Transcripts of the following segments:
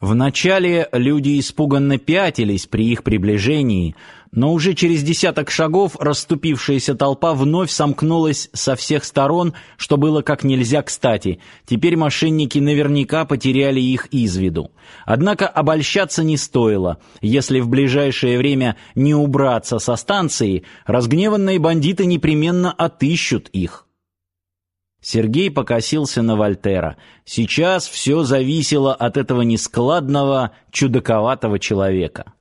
Вначале люди испуганно пятились при их приближении, но уже через десяток шагов расступившаяся толпа вновь сомкнулась со всех сторон, что было как нельзя кстати. Теперь мошенники наверняка потеряли их из виду. Однако обольщаться не стоило. Если в ближайшее время не убраться со станции, разгневанные бандиты непременно отыщут их. Сергей покосился на Вольтера. Сейчас все зависело от этого нескладного, чудаковатого человека.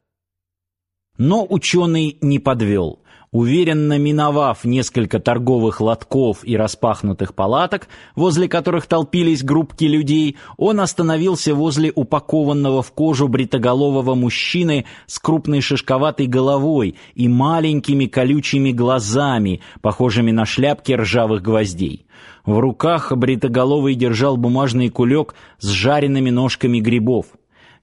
Но ученый не подвел. Уверенно миновав несколько торговых лотков и распахнутых палаток, возле которых толпились группки людей, он остановился возле упакованного в кожу бритоголового мужчины с крупной шишковатой головой и маленькими колючими глазами, похожими на шляпки ржавых гвоздей. В руках бритоголовый держал бумажный кулек с жареными ножками грибов.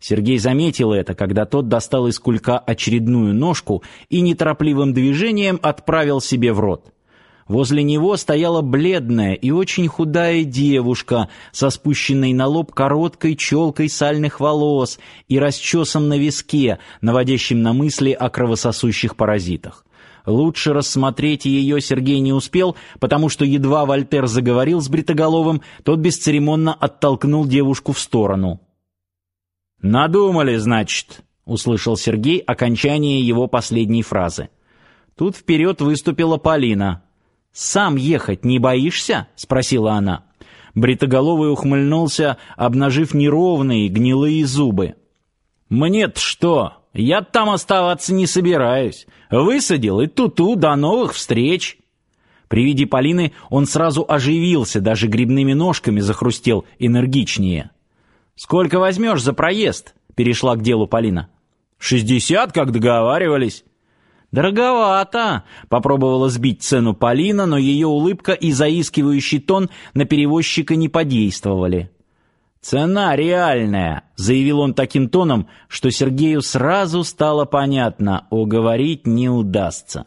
Сергей заметил это, когда тот достал из кулька очередную ножку и неторопливым движением отправил себе в рот. Возле него стояла бледная и очень худая девушка со спущенной на лоб короткой челкой сальных волос и расчесом на виске, наводящим на мысли о кровососущих паразитах. Лучше рассмотреть ее Сергей не успел, потому что едва Вальтер заговорил с бритоголовым, тот бесцеремонно оттолкнул девушку в сторону. «Надумали, значит», — услышал Сергей окончание его последней фразы. Тут вперед выступила Полина. «Сам ехать не боишься?» — спросила она. Бритоголовый ухмыльнулся, обнажив неровные гнилые зубы. «Мне-то что? Я там оставаться не собираюсь. Высадил и ту-ту, до новых встреч!» При виде Полины он сразу оживился, даже грибными ножками захрустел энергичнее. «Сколько возьмешь за проезд?» — перешла к делу Полина. «Шестьдесят, как договаривались». «Дороговато!» — попробовала сбить цену Полина, но ее улыбка и заискивающий тон на перевозчика не подействовали. «Цена реальная», — заявил он таким тоном, что Сергею сразу стало понятно, уговорить не удастся.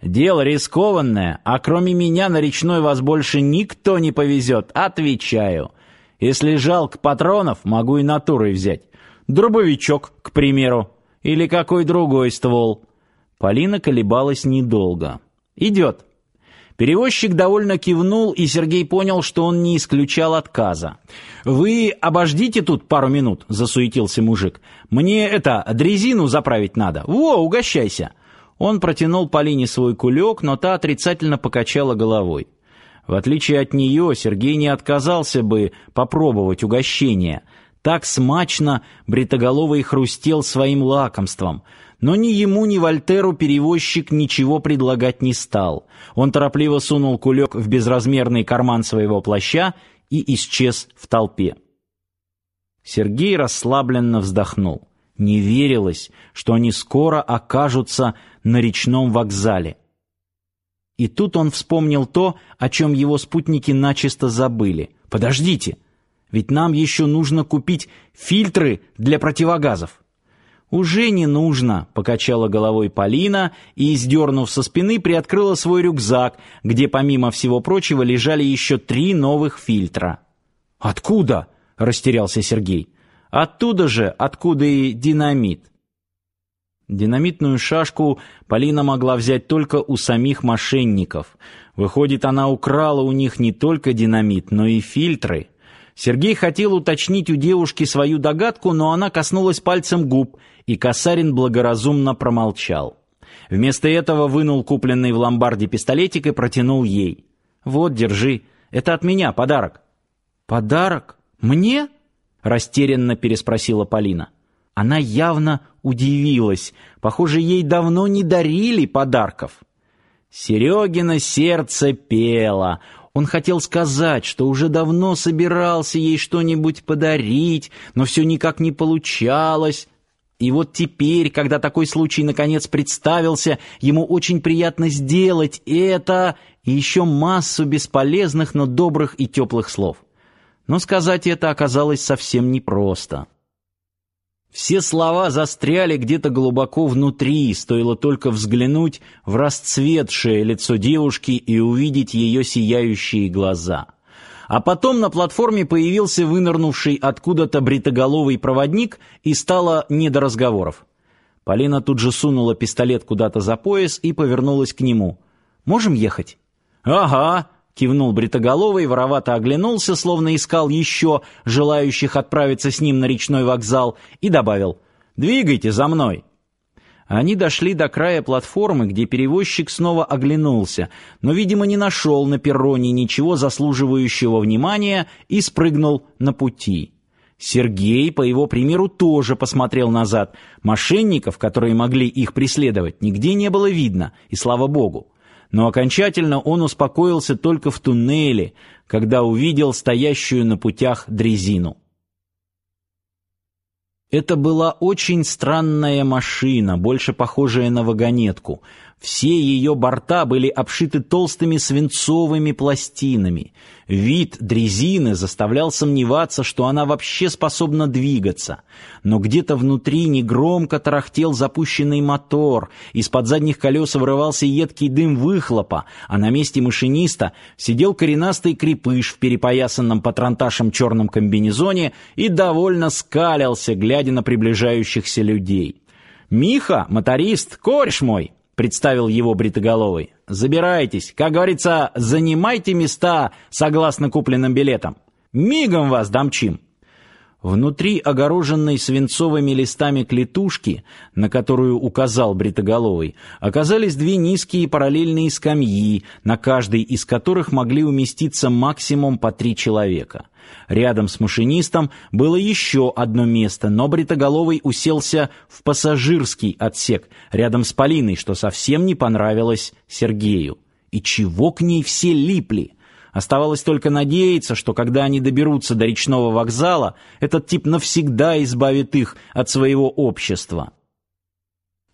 «Дело рискованное, а кроме меня на речной вас больше никто не повезет, отвечаю. Если жалко патронов, могу и натурой взять. Дробовичок, к примеру, или какой другой ствол. Полина колебалась недолго. Идет. Перевозчик довольно кивнул, и Сергей понял, что он не исключал отказа. «Вы обождите тут пару минут», — засуетился мужик. «Мне это, дрезину заправить надо. Во, угощайся». Он протянул Полине свой кулек, но та отрицательно покачала головой. В отличие от нее, Сергей не отказался бы попробовать угощение. Так смачно бритоголовый хрустел своим лакомством. Но ни ему, ни Вольтеру перевозчик ничего предлагать не стал. Он торопливо сунул кулек в безразмерный карман своего плаща и исчез в толпе. Сергей расслабленно вздохнул. Не верилось, что они скоро окажутся на речном вокзале. И тут он вспомнил то, о чем его спутники начисто забыли. «Подождите, ведь нам еще нужно купить фильтры для противогазов». «Уже не нужно», — покачала головой Полина и, сдернув со спины, приоткрыла свой рюкзак, где, помимо всего прочего, лежали еще три новых фильтра. «Откуда?» — растерялся Сергей. «Оттуда же, откуда и динамит». Динамитную шашку Полина могла взять только у самих мошенников. Выходит, она украла у них не только динамит, но и фильтры. Сергей хотел уточнить у девушки свою догадку, но она коснулась пальцем губ, и Касарин благоразумно промолчал. Вместо этого вынул купленный в ломбарде пистолетик и протянул ей. «Вот, держи. Это от меня подарок». «Подарок? Мне?» — растерянно переспросила Полина. Она явно удивилась. Похоже, ей давно не дарили подарков. Серегина сердце пело. Он хотел сказать, что уже давно собирался ей что-нибудь подарить, но все никак не получалось. И вот теперь, когда такой случай наконец представился, ему очень приятно сделать это и еще массу бесполезных, но добрых и теплых слов. Но сказать это оказалось совсем непросто. Все слова застряли где-то глубоко внутри, стоило только взглянуть в расцветшее лицо девушки и увидеть ее сияющие глаза. А потом на платформе появился вынырнувший откуда-то бритоголовый проводник, и стало не до разговоров. Полина тут же сунула пистолет куда-то за пояс и повернулась к нему. «Можем ехать?» «Ага», — кивнул бритоголовый, воровато оглянулся, словно искал еще желающих отправиться с ним на речной вокзал, и добавил «Двигайте за мной». Они дошли до края платформы, где перевозчик снова оглянулся, но, видимо, не нашел на перроне ничего заслуживающего внимания и спрыгнул на пути. Сергей, по его примеру, тоже посмотрел назад. Мошенников, которые могли их преследовать, нигде не было видно, и слава богу. Но окончательно он успокоился только в туннеле, когда увидел стоящую на путях дрезину. Это была очень странная машина, больше похожая на вагонетку. Все ее борта были обшиты толстыми свинцовыми пластинами. Вид дрезины заставлял сомневаться, что она вообще способна двигаться. Но где-то внутри негромко тарахтел запущенный мотор, из-под задних колес вырывался едкий дым выхлопа, а на месте машиниста сидел коренастый крепыш в перепоясанном патронташем черном комбинезоне и довольно скалился, глядя на приближающихся людей. «Миха, моторист, кореш мой!» Представил его бритоголовый. Забирайтесь, как говорится, занимайте места согласно купленным билетам. Мигом вас домчим. Внутри огороженной свинцовыми листами клетушки, на которую указал Бритоголовый, оказались две низкие параллельные скамьи, на каждой из которых могли уместиться максимум по три человека. Рядом с машинистом было еще одно место, но Бритоголовый уселся в пассажирский отсек, рядом с Полиной, что совсем не понравилось Сергею. И чего к ней все липли? Оставалось только надеяться, что когда они доберутся до речного вокзала, этот тип навсегда избавит их от своего общества.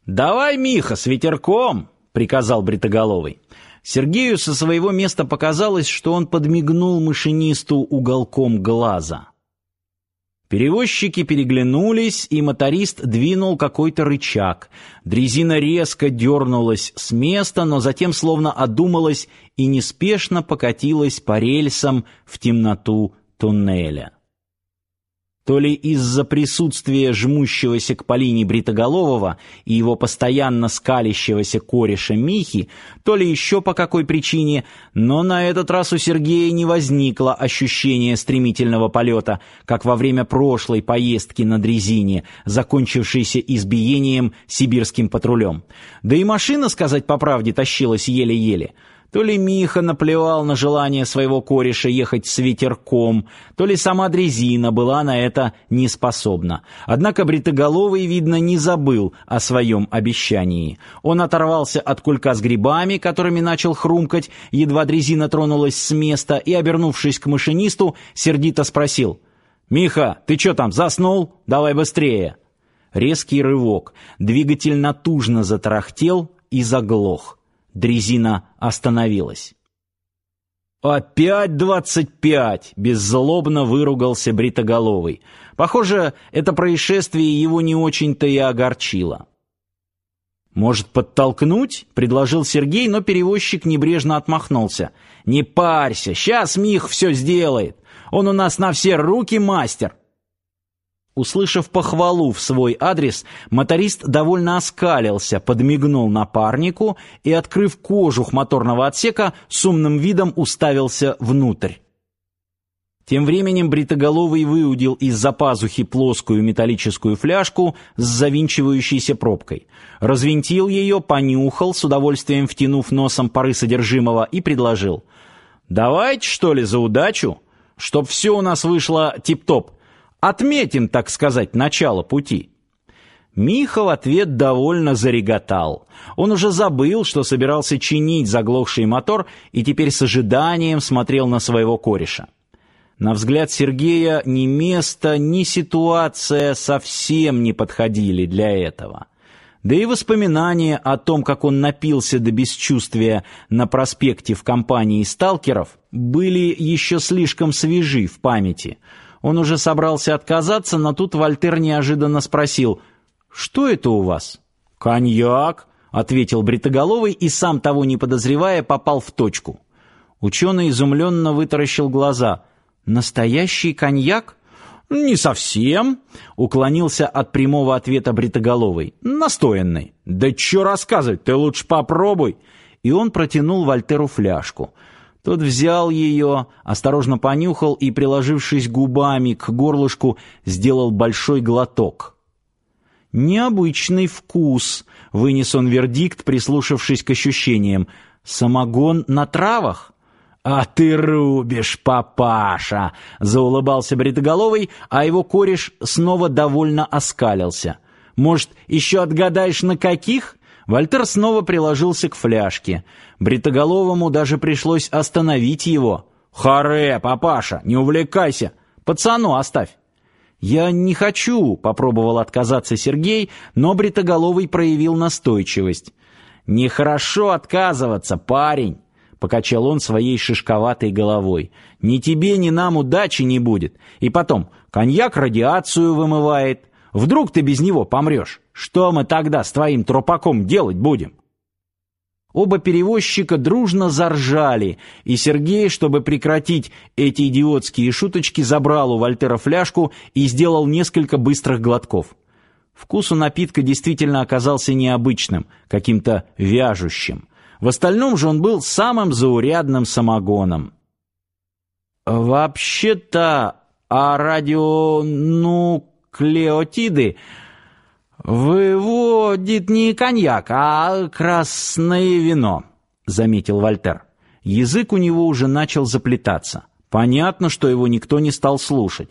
«Давай, Миха, с ветерком!» — приказал Бритоголовый. Сергею со своего места показалось, что он подмигнул машинисту уголком глаза. Перевозчики переглянулись, и моторист двинул какой-то рычаг. Дрезина резко дернулась с места, но затем словно одумалась и неспешно покатилась по рельсам в темноту туннеля. То ли из-за присутствия жмущегося к Полине Бритоголового и его постоянно скалящегося кореша Михи, то ли еще по какой причине, но на этот раз у Сергея не возникло ощущения стремительного полета, как во время прошлой поездки на дрезине, закончившейся избиением сибирским патрулем. Да и машина, сказать по правде, тащилась еле-еле. То ли Миха наплевал на желание своего кореша ехать с ветерком, то ли сама дрезина была на это не способна. Однако Бритоголовый, видно, не забыл о своем обещании. Он оторвался от кулька с грибами, которыми начал хрумкать, едва дрезина тронулась с места, и, обернувшись к машинисту, сердито спросил. «Миха, ты что там, заснул? Давай быстрее!» Резкий рывок. Двигатель натужно затарахтел и заглох. Дрезина остановилась. «Опять двадцать пять!» — беззлобно выругался Бритоголовый. Похоже, это происшествие его не очень-то и огорчило. «Может, подтолкнуть?» — предложил Сергей, но перевозчик небрежно отмахнулся. «Не парься, сейчас Мих все сделает. Он у нас на все руки мастер. Услышав похвалу в свой адрес, моторист довольно оскалился, подмигнул напарнику и, открыв кожух моторного отсека, с умным видом уставился внутрь. Тем временем Бритоголовый выудил из-за пазухи плоскую металлическую фляжку с завинчивающейся пробкой. Развинтил ее, понюхал, с удовольствием втянув носом пары содержимого, и предложил. «Давайте, что ли, за удачу? Чтоб все у нас вышло тип-топ». Отметим, так сказать, начало пути. Миха в ответ довольно зарегатал. Он уже забыл, что собирался чинить заглохший мотор, и теперь с ожиданием смотрел на своего кореша. На взгляд Сергея ни место, ни ситуация совсем не подходили для этого. Да и воспоминания о том, как он напился до бесчувствия на проспекте в компании сталкеров, были еще слишком свежи в памяти – он уже собрался отказаться, но тут Вальтер неожиданно спросил, «Что это у вас?» «Коньяк», — ответил Бритоголовый и, сам того не подозревая, попал в точку. Ученый изумленно вытаращил глаза. «Настоящий коньяк?» «Не совсем», — уклонился от прямого ответа Бритоголовый. «Настоянный». «Да чё рассказывать, ты лучше попробуй». И он протянул Вальтеру фляжку. Тот взял ее, осторожно понюхал и, приложившись губами к горлышку, сделал большой глоток. «Необычный вкус», — вынес он вердикт, прислушавшись к ощущениям. «Самогон на травах?» «А ты рубишь, папаша!» — заулыбался Бритоголовый, а его кореш снова довольно оскалился. «Может, еще отгадаешь, на каких?» Вальтер снова приложился к фляжке. Бритоголовому даже пришлось остановить его. «Харе, папаша, не увлекайся! Пацану оставь!» «Я не хочу», — попробовал отказаться Сергей, но Бритоголовый проявил настойчивость. «Нехорошо отказываться, парень», — покачал он своей шишковатой головой. «Ни тебе, ни нам удачи не будет. И потом, коньяк радиацию вымывает. Вдруг ты без него помрешь? Что мы тогда с твоим трупаком делать будем?» Оба перевозчика дружно заржали, и Сергей, чтобы прекратить эти идиотские шуточки, забрал у Вальтера фляжку и сделал несколько быстрых глотков. Вкус у напитка действительно оказался необычным, каким-то вяжущим. В остальном же он был самым заурядным самогоном. «Вообще-то, а радионуклеотиды «Выводит не коньяк, а красное вино», — заметил Вальтер. Язык у него уже начал заплетаться. Понятно, что его никто не стал слушать.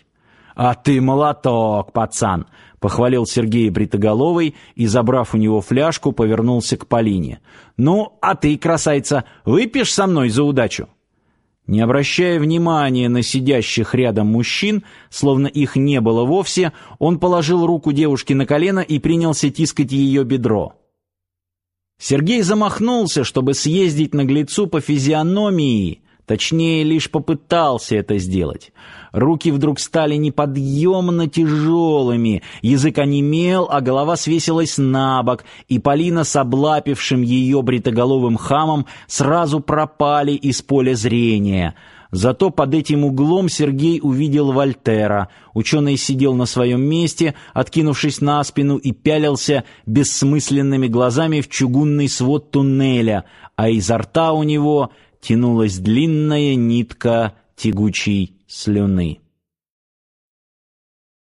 «А ты молоток, пацан!» — похвалил Сергей Бритоголовый и, забрав у него фляжку, повернулся к Полине. «Ну, а ты, красавица, выпьешь со мной за удачу?» Не обращая внимания на сидящих рядом мужчин, словно их не было вовсе, он положил руку девушке на колено и принялся тискать ее бедро. Сергей замахнулся, чтобы съездить наглецу по физиономии, Точнее, лишь попытался это сделать. Руки вдруг стали неподъемно тяжелыми, язык онемел, а голова свесилась на бок, и Полина с облапившим ее бритоголовым хамом сразу пропали из поля зрения. Зато под этим углом Сергей увидел Вольтера. Ученый сидел на своем месте, откинувшись на спину, и пялился бессмысленными глазами в чугунный свод туннеля, а изо рта у него тянулась длинная нитка тягучей слюны.